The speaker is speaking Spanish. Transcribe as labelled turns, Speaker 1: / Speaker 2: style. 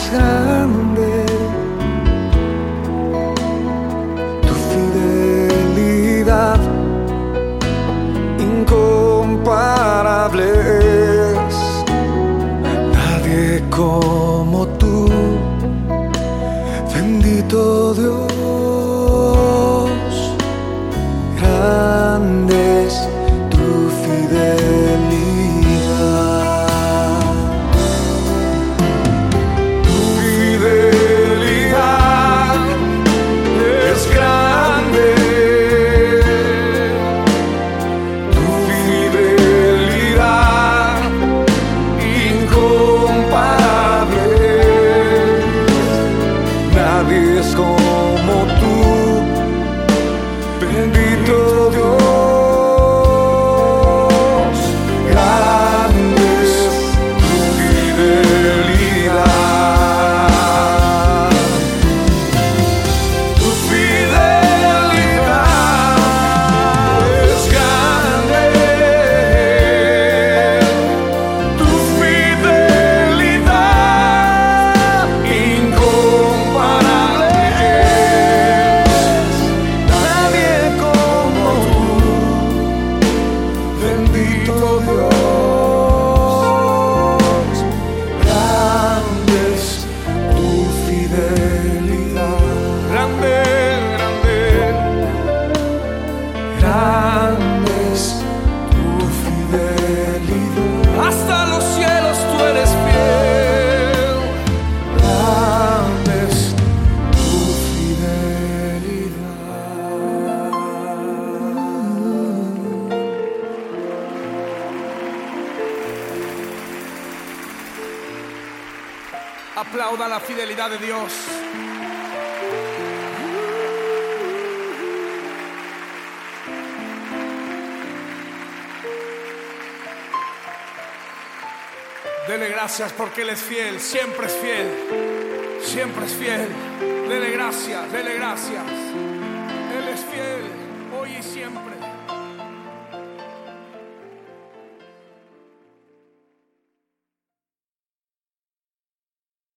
Speaker 1: 사람은 skål of your Aplauda la fidelidad de Dios. Dele gracias porque Él es fiel, siempre es fiel, siempre es fiel. Dele gracias, dele gracias.